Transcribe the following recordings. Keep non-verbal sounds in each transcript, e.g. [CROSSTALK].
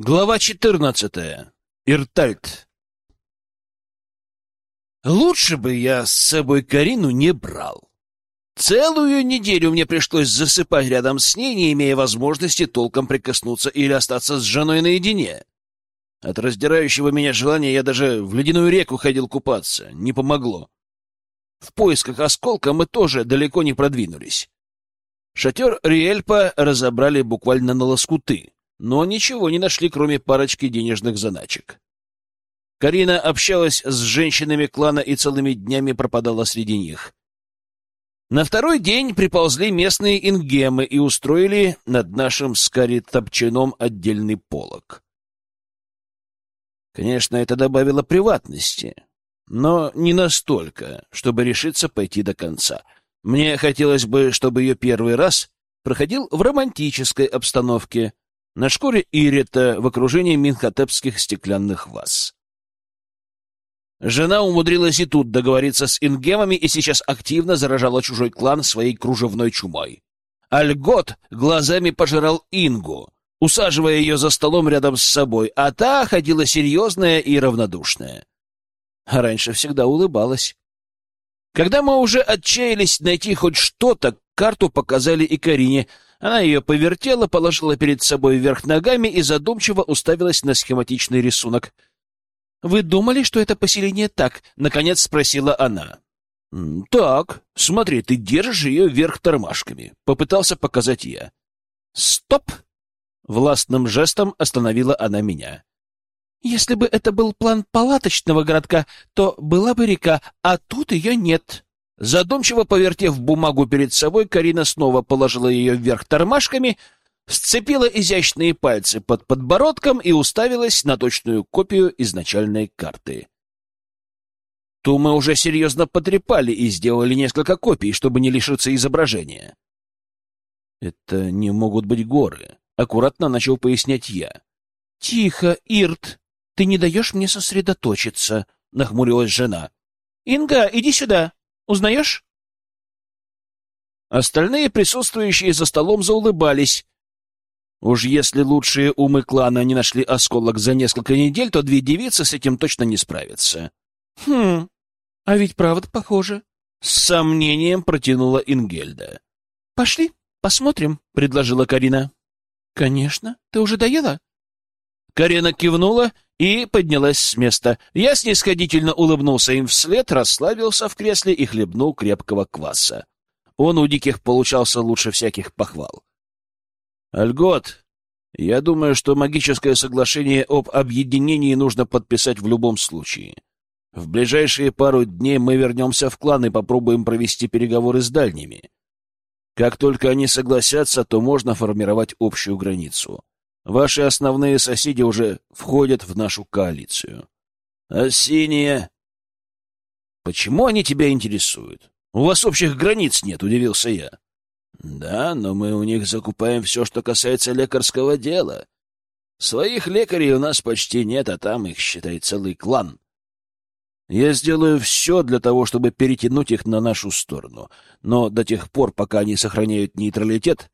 Глава 14. Иртальт. Лучше бы я с собой Карину не брал. Целую неделю мне пришлось засыпать рядом с ней, не имея возможности толком прикоснуться или остаться с женой наедине. От раздирающего меня желания я даже в ледяную реку ходил купаться. Не помогло. В поисках осколка мы тоже далеко не продвинулись. Шатер Риэльпа разобрали буквально на лоскуты но ничего не нашли, кроме парочки денежных заначек. Карина общалась с женщинами клана и целыми днями пропадала среди них. На второй день приползли местные ингемы и устроили над нашим скари топчаном отдельный полог. Конечно, это добавило приватности, но не настолько, чтобы решиться пойти до конца. Мне хотелось бы, чтобы ее первый раз проходил в романтической обстановке, на шкуре Ирита в окружении минхотепских стеклянных ваз. Жена умудрилась и тут договориться с ингемами и сейчас активно заражала чужой клан своей кружевной чумой. Альгот глазами пожирал Ингу, усаживая ее за столом рядом с собой, а та ходила серьезная и равнодушная. Раньше всегда улыбалась. Когда мы уже отчаялись найти хоть что-то, карту показали и Карине — она ее повертела, положила перед собой вверх ногами и задумчиво уставилась на схематичный рисунок. «Вы думали, что это поселение так?» — наконец спросила она. «Так, смотри, ты держишь ее вверх тормашками», — попытался показать я. «Стоп!» — властным жестом остановила она меня. «Если бы это был план палаточного городка, то была бы река, а тут ее нет». Задумчиво повертев бумагу перед собой, Карина снова положила ее вверх тормашками, сцепила изящные пальцы под подбородком и уставилась на точную копию изначальной карты. Ту мы уже серьезно потрепали и сделали несколько копий, чтобы не лишиться изображения. «Это не могут быть горы», — аккуратно начал пояснять я. «Тихо, Ирт, ты не даешь мне сосредоточиться», — нахмурилась жена. «Инга, иди сюда», Узнаешь?» Остальные присутствующие за столом заулыбались. Уж если лучшие умы клана не нашли осколок за несколько недель, то две девицы с этим точно не справятся. «Хм, а ведь правда похоже», — с сомнением протянула Ингельда. «Пошли, посмотрим», — предложила Карина. «Конечно. Ты уже доела?» Карина кивнула и поднялась с места. Я снисходительно улыбнулся им вслед, расслабился в кресле и хлебнул крепкого кваса. Он у диких получался лучше всяких похвал. «Альгот, я думаю, что магическое соглашение об объединении нужно подписать в любом случае. В ближайшие пару дней мы вернемся в клан и попробуем провести переговоры с дальними. Как только они согласятся, то можно формировать общую границу. Ваши основные соседи уже входят в нашу коалицию. А синие... Почему они тебя интересуют? У вас общих границ нет, удивился я. Да, но мы у них закупаем все, что касается лекарского дела. Своих лекарей у нас почти нет, а там их, считай, целый клан. Я сделаю все для того, чтобы перетянуть их на нашу сторону, но до тех пор, пока они сохраняют нейтралитет,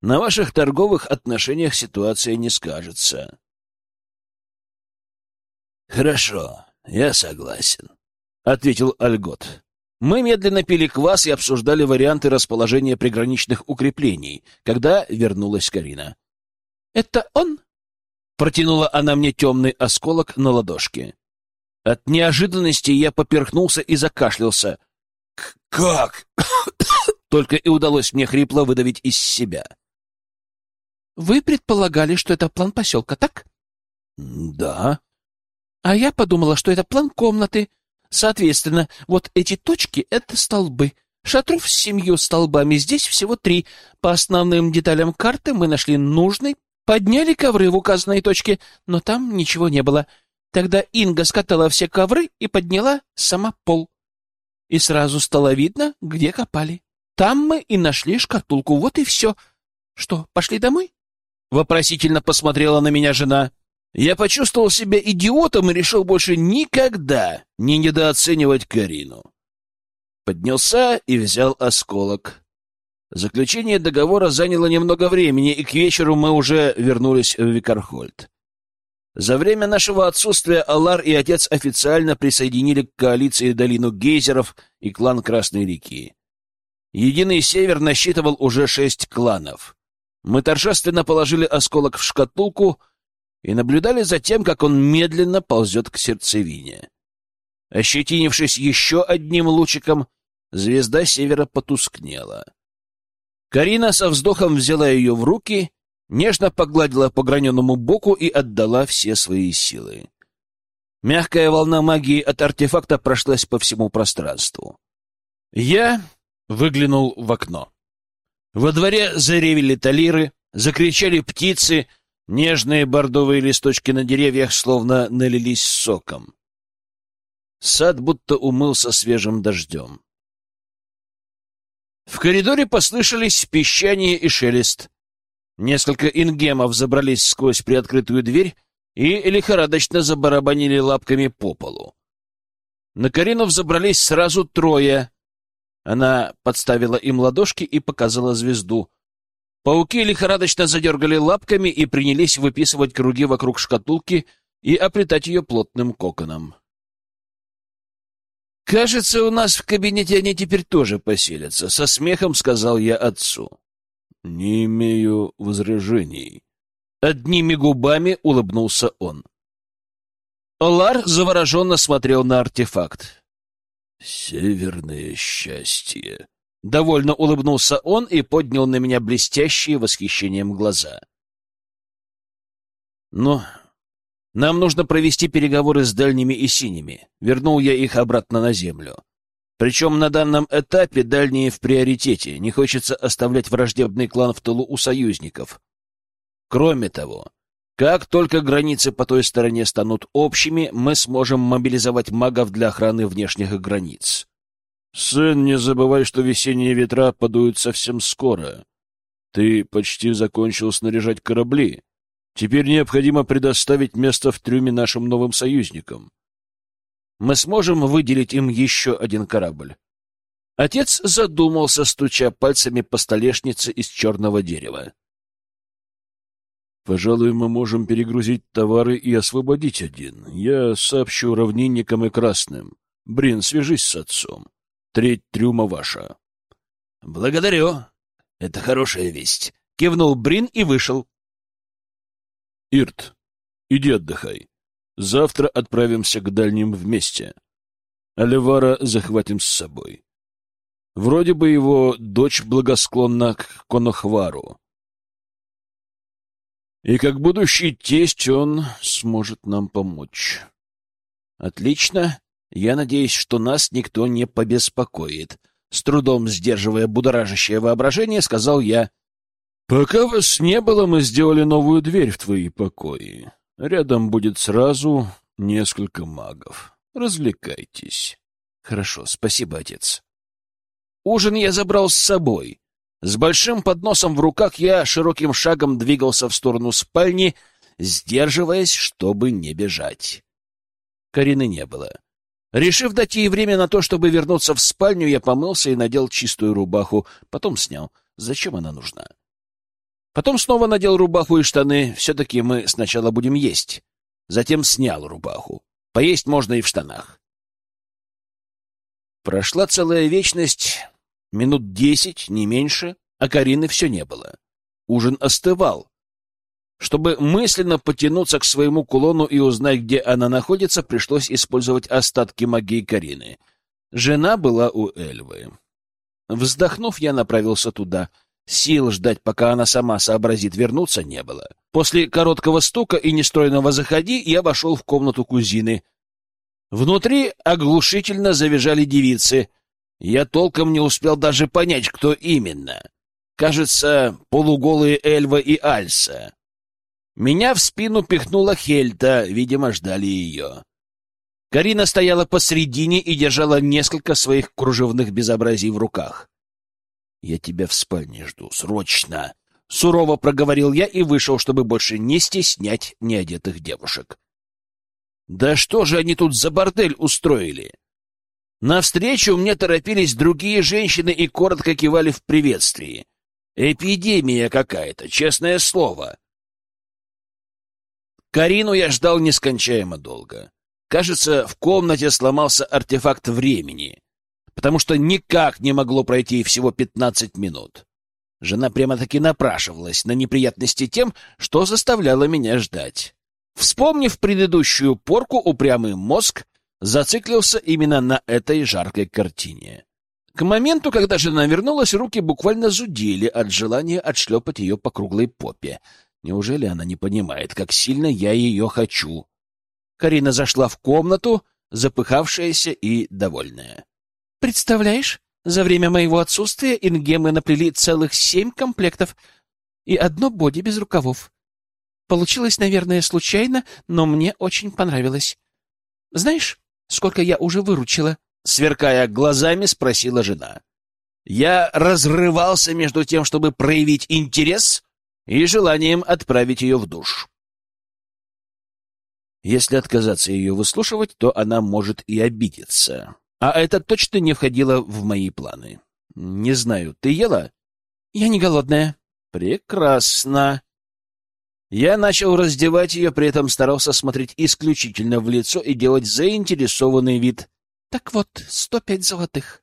на ваших торговых отношениях ситуация не скажется. Хорошо, я согласен, ответил Альгот. Мы медленно пили квас и обсуждали варианты расположения приграничных укреплений, когда вернулась Карина. Это он? Протянула она мне темный осколок на ладошке. От неожиданности я поперхнулся и закашлялся. «Как?» [COUGHS] Только и удалось мне хрипло выдавить из себя. Вы предполагали, что это план поселка, так? Да. А я подумала, что это план комнаты. Соответственно, вот эти точки — это столбы. Шатров с семью столбами, здесь всего три. По основным деталям карты мы нашли нужный, подняли ковры в указанной точке, но там ничего не было. Тогда Инга скатала все ковры и подняла сама пол. И сразу стало видно, где копали. Там мы и нашли шкатулку, вот и все. Что, пошли домой? Вопросительно посмотрела на меня жена. Я почувствовал себя идиотом и решил больше никогда не недооценивать Карину. Поднялся и взял осколок. Заключение договора заняло немного времени, и к вечеру мы уже вернулись в Викархольд. За время нашего отсутствия Алар и отец официально присоединили к коалиции долину гейзеров и клан Красной реки. Единый Север насчитывал уже шесть кланов. Мы торжественно положили осколок в шкатулку и наблюдали за тем, как он медленно ползет к сердцевине. Ощетинившись еще одним лучиком, звезда Севера потускнела. Карина со вздохом взяла ее в руки нежно погладила по граненому боку и отдала все свои силы. Мягкая волна магии от артефакта прошлась по всему пространству. Я выглянул в окно. Во дворе заревели талиры, закричали птицы, нежные бордовые листочки на деревьях словно налились соком. Сад будто умылся свежим дождем. В коридоре послышались пищание и шелест. Несколько ингемов забрались сквозь приоткрытую дверь и лихорадочно забарабанили лапками по полу. На Карину взобрались сразу трое. Она подставила им ладошки и показала звезду. Пауки лихорадочно задергали лапками и принялись выписывать круги вокруг шкатулки и оплетать ее плотным коконом. «Кажется, у нас в кабинете они теперь тоже поселятся», — со смехом сказал я отцу. «Не имею возражений». Одними губами улыбнулся он. Олар завороженно смотрел на артефакт. «Северное счастье!» Довольно улыбнулся он и поднял на меня блестящие восхищением глаза. «Но нам нужно провести переговоры с дальними и синими». Вернул я их обратно на землю. Причем на данном этапе дальние в приоритете, не хочется оставлять враждебный клан в тылу у союзников. Кроме того, как только границы по той стороне станут общими, мы сможем мобилизовать магов для охраны внешних границ. Сын, не забывай, что весенние ветра подуют совсем скоро. Ты почти закончил снаряжать корабли. Теперь необходимо предоставить место в трюме нашим новым союзникам мы сможем выделить им еще один корабль. Отец задумался, стуча пальцами по столешнице из черного дерева. Пожалуй, мы можем перегрузить товары и освободить один. Я сообщу равнинникам и красным. Брин, свяжись с отцом. Треть трюма ваша. — Благодарю. Это хорошая весть. Кивнул Брин и вышел. — Ирт, иди отдыхай. Завтра отправимся к дальним вместе. Оливара захватим с собой. Вроде бы его дочь благосклонна к Конохвару. И как будущий тесть он сможет нам помочь. Отлично. Я надеюсь, что нас никто не побеспокоит. С трудом сдерживая будоражащее воображение, сказал я. Пока вас не было, мы сделали новую дверь в твои покои. Рядом будет сразу несколько магов. Развлекайтесь. Хорошо, спасибо, отец. Ужин я забрал с собой. С большим подносом в руках я широким шагом двигался в сторону спальни, сдерживаясь, чтобы не бежать. Карины не было. Решив дать ей время на то, чтобы вернуться в спальню, я помылся и надел чистую рубаху, потом снял. Зачем она нужна? Потом снова надел рубаху и штаны. Все-таки мы сначала будем есть. Затем снял рубаху. Поесть можно и в штанах. Прошла целая вечность, минут десять, не меньше, а Карины все не было. Ужин остывал. Чтобы мысленно потянуться к своему кулону и узнать, где она находится, пришлось использовать остатки магии Карины. Жена была у Эльвы. Вздохнув, я направился туда — Сил ждать, пока она сама сообразит вернуться, не было. После короткого стука и нестройного «заходи» я вошел в комнату кузины. Внутри оглушительно завизжали девицы. Я толком не успел даже понять, кто именно. Кажется, полуголые Эльва и Альса. Меня в спину пихнула Хельта, видимо, ждали ее. Карина стояла посредине и держала несколько своих кружевных безобразий в руках. «Я тебя в спальне жду, срочно!» Сурово проговорил я и вышел, чтобы больше не стеснять неодетых девушек. «Да что же они тут за бордель устроили?» Навстречу мне торопились другие женщины и коротко кивали в приветствии. Эпидемия какая-то, честное слово. Карину я ждал нескончаемо долго. Кажется, в комнате сломался артефакт времени, потому что никак не могло пройти всего пятнадцать минут. Жена прямо-таки напрашивалась на неприятности тем, что заставляла меня ждать. Вспомнив предыдущую порку, упрямый мозг зациклился именно на этой жаркой картине. К моменту, когда жена вернулась, руки буквально зудели от желания отшлепать ее по круглой попе. Неужели она не понимает, как сильно я ее хочу? Карина зашла в комнату, запыхавшаяся и довольная. — Представляешь, за время моего отсутствия ингемы наплели целых семь комплектов и одно боди без рукавов. Получилось, наверное, случайно, но мне очень понравилось. Знаешь, сколько я уже выручила? Сверкая глазами, спросила жена. Я разрывался между тем, чтобы проявить интерес и желанием отправить ее в душ. Если отказаться ее выслушивать, то она может и обидеться. А это точно не входило в мои планы. Не знаю, ты ела? Я не голодная. Прекрасно. Я начал раздевать ее, при этом старался смотреть исключительно в лицо и делать заинтересованный вид. Так вот, сто пять золотых.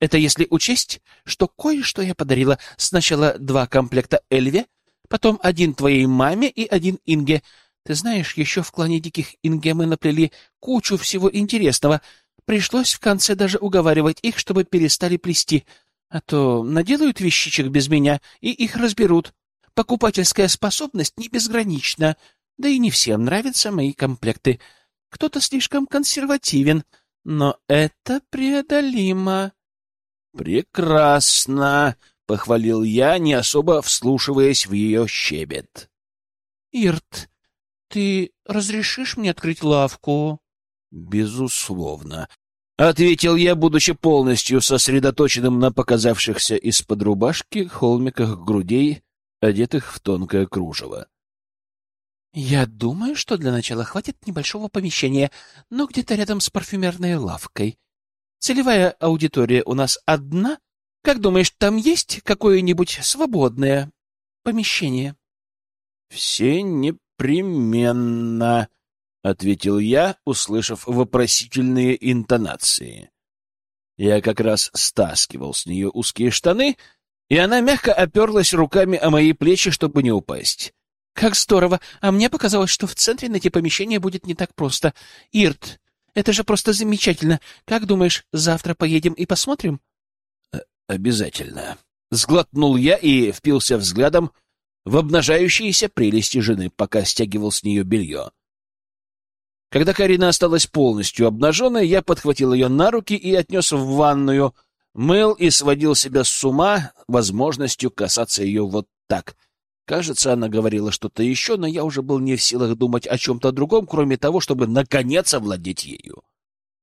Это если учесть, что кое-что я подарила. Сначала два комплекта Эльве, потом один твоей маме и один Инге. Ты знаешь, еще в клане диких Инге мы наплели кучу всего интересного — Пришлось в конце даже уговаривать их, чтобы перестали плести, а то наделают вещичек без меня и их разберут. Покупательская способность не безгранична, да и не всем нравятся мои комплекты. Кто-то слишком консервативен, но это преодолимо. Прекрасно, похвалил я, не особо вслушиваясь в ее щебет. Ирт, ты разрешишь мне открыть лавку? Безусловно, ответил я, будучи полностью сосредоточенным на показавшихся из-под рубашки холмиках грудей, одетых в тонкое кружево. Я думаю, что для начала хватит небольшого помещения, но где-то рядом с парфюмерной лавкой. Целевая аудитория у нас одна. Как думаешь, там есть какое-нибудь свободное помещение? Все непременно, — ответил я, услышав вопросительные интонации. Я как раз стаскивал с нее узкие штаны, и она мягко оперлась руками о мои плечи, чтобы не упасть. «Как здорово! А мне показалось, что в центре найти помещение будет не так просто. Ирт, это же просто замечательно. Как думаешь, завтра поедем и посмотрим?» «Э, «Обязательно». Сглотнул я и впился взглядом в обнажающиеся прелести жены, пока стягивал с нее белье. Когда Карина осталась полностью обнаженной, я подхватил ее на руки и отнес в ванную, мыл и сводил себя с ума возможностью касаться ее вот так. Кажется, она говорила что-то еще, но я уже был не в силах думать о чем-то другом, кроме того, чтобы наконец овладеть ею.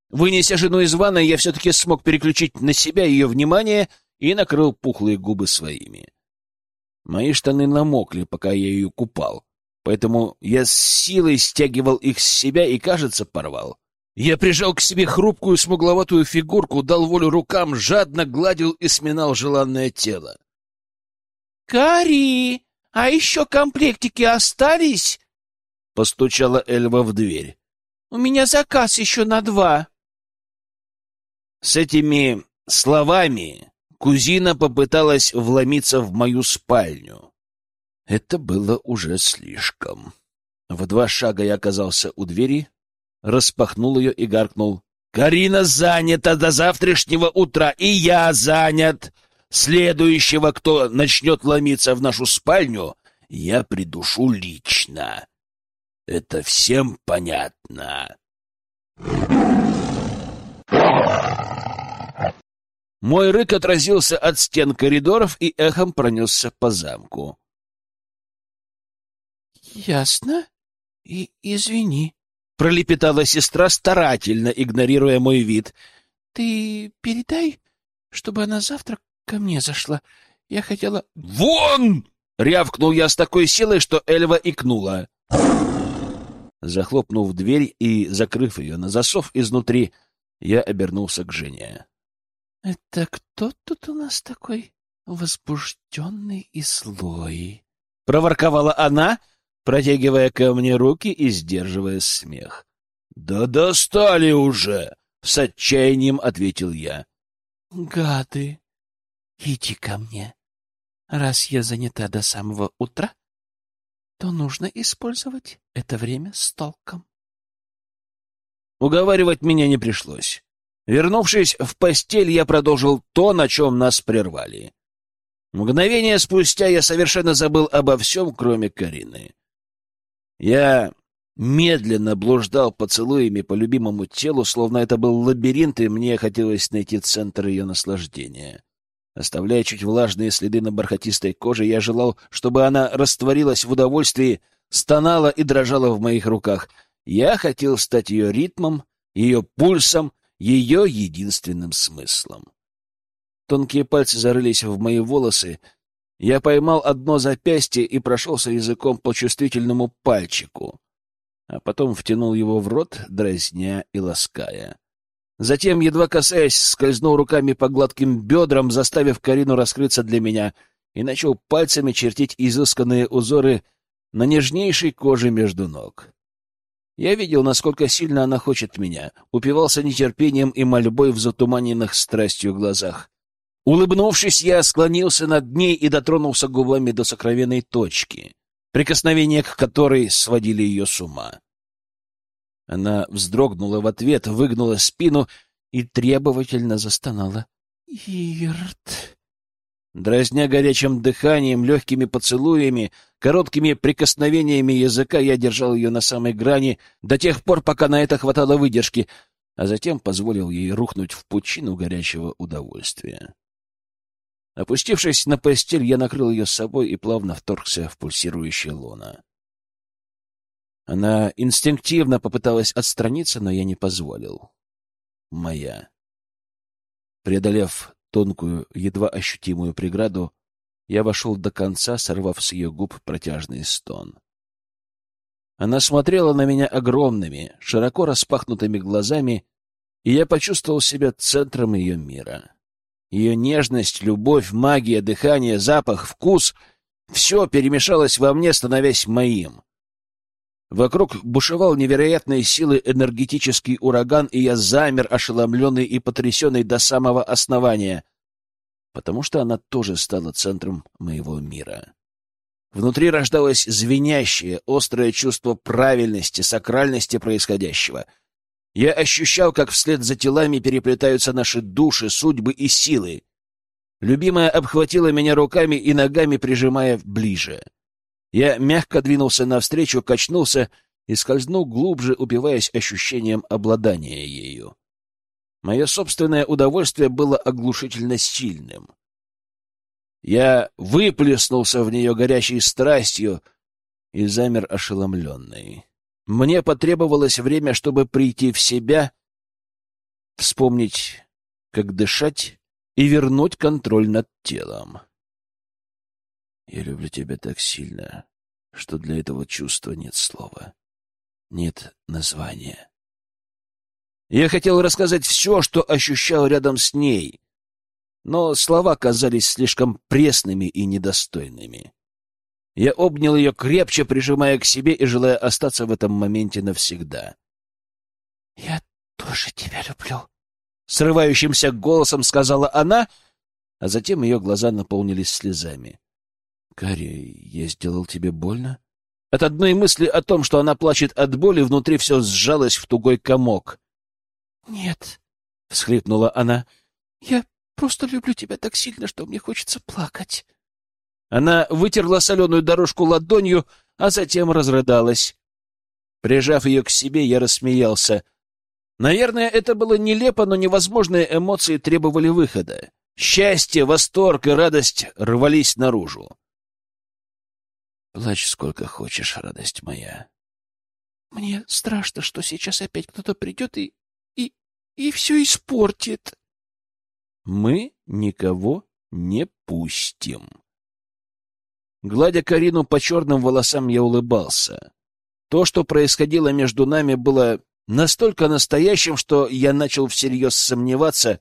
Вынеся жену из ванной, я все-таки смог переключить на себя ее внимание и накрыл пухлые губы своими. Мои штаны намокли, пока я ее купал поэтому я с силой стягивал их с себя и, кажется, порвал. Я прижал к себе хрупкую смугловатую фигурку, дал волю рукам, жадно гладил и сминал желанное тело. — Кари, а еще комплектики остались? — постучала Эльва в дверь. — У меня заказ еще на два. С этими словами кузина попыталась вломиться в мою спальню. Это было уже слишком. В два шага я оказался у двери, распахнул ее и гаркнул. «Карина занята до завтрашнего утра, и я занят. Следующего, кто начнет ломиться в нашу спальню, я придушу лично. Это всем понятно». Мой рык отразился от стен коридоров и эхом пронесся по замку. Ясно. И извини, пролепетала сестра, старательно игнорируя мой вид. Ты передай, чтобы она завтра ко мне зашла. Я хотела... Вон! Рявкнул я с такой силой, что Эльва икнула. Захлопнув дверь и закрыв ее на засов изнутри, я обернулся к Жене. — Это кто тут у нас такой возбужденный и злой? — проворковала она, протягивая ко мне руки и сдерживая смех. «Да достали уже!» — с отчаянием ответил я. «Гады! Иди ко мне. Раз я занята до самого утра, то нужно использовать это время с толком». Уговаривать меня не пришлось. Вернувшись в постель, я продолжил то, на чем нас прервали. Мгновение спустя я совершенно забыл обо всем, кроме Карины. Я медленно блуждал поцелуями по любимому телу, словно это был лабиринт, и мне хотелось найти центр ее наслаждения. Оставляя чуть влажные следы на бархатистой коже, я желал, чтобы она растворилась в удовольствии, стонала и дрожала в моих руках. Я хотел стать ее ритмом, ее пульсом, ее единственным смыслом. Тонкие пальцы зарылись в мои волосы. Я поймал одно запястье и прошелся языком по чувствительному пальчику, а потом втянул его в рот, дразня и лаская. Затем, едва касаясь, скользнул руками по гладким бедрам, заставив Карину раскрыться для меня, и начал пальцами чертить изысканные узоры на нежнейшей коже между ног. Я видел, насколько сильно она хочет меня, упивался нетерпением и мольбой в затуманенных страстью глазах. Улыбнувшись, я склонился над ней и дотронулся губами до сокровенной точки, прикосновения к которой сводили ее с ума. Она вздрогнула в ответ, выгнула спину и требовательно застонала. «Ирт!» Дразня горячим дыханием, легкими поцелуями, короткими прикосновениями языка, я держал ее на самой грани до тех пор, пока на это хватало выдержки, а затем позволил ей рухнуть в пучину горячего удовольствия. Опустившись на постель, я накрыл ее собой и плавно вторгся в пульсирующее лоно. Она инстинктивно попыталась отстраниться, но я не позволил. Моя. Преодолев тонкую, едва ощутимую преграду, я вошел до конца, сорвав с ее губ протяжный стон. Она смотрела на меня огромными, широко распахнутыми глазами, и я почувствовал себя центром ее мира. Ее нежность, любовь, магия, дыхание, запах, вкус — все перемешалось во мне, становясь моим. Вокруг бушевал невероятной силы энергетический ураган, и я замер, ошеломленный и потрясенный до самого основания, потому что она тоже стала центром моего мира. Внутри рождалось звенящее, острое чувство правильности, сакральности происходящего — я ощущал, как вслед за телами переплетаются наши души, судьбы и силы. Любимая обхватила меня руками и ногами, прижимая ближе. Я мягко двинулся навстречу, качнулся и скользнул глубже, упиваясь ощущением обладания ею. Мое собственное удовольствие было оглушительно сильным. Я выплеснулся в нее горячей страстью и замер ошеломленный. Мне потребовалось время, чтобы прийти в себя, вспомнить, как дышать и вернуть контроль над телом. Я люблю тебя так сильно, что для этого чувства нет слова, нет названия. Я хотел рассказать все, что ощущал рядом с ней, но слова казались слишком пресными и недостойными. Я обнял ее крепче, прижимая к себе и желая остаться в этом моменте навсегда. — Я тоже тебя люблю, — срывающимся голосом сказала она, а затем ее глаза наполнились слезами. — Карри, я сделал тебе больно? От одной мысли о том, что она плачет от боли, внутри все сжалось в тугой комок. — Нет, — всхлипнула она, — я просто люблю тебя так сильно, что мне хочется плакать. Она вытерла соленую дорожку ладонью, а затем разрыдалась. Прижав ее к себе, я рассмеялся. Наверное, это было нелепо, но невозможные эмоции требовали выхода. Счастье, восторг и радость рвались наружу. Плачь сколько хочешь, радость моя. Мне страшно, что сейчас опять кто-то придет и... и... и все испортит. Мы никого не пустим. Гладя Карину по черным волосам, я улыбался. То, что происходило между нами, было настолько настоящим, что я начал всерьез сомневаться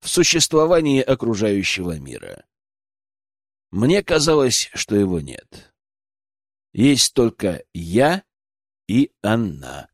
в существовании окружающего мира. Мне казалось, что его нет. Есть только я и она.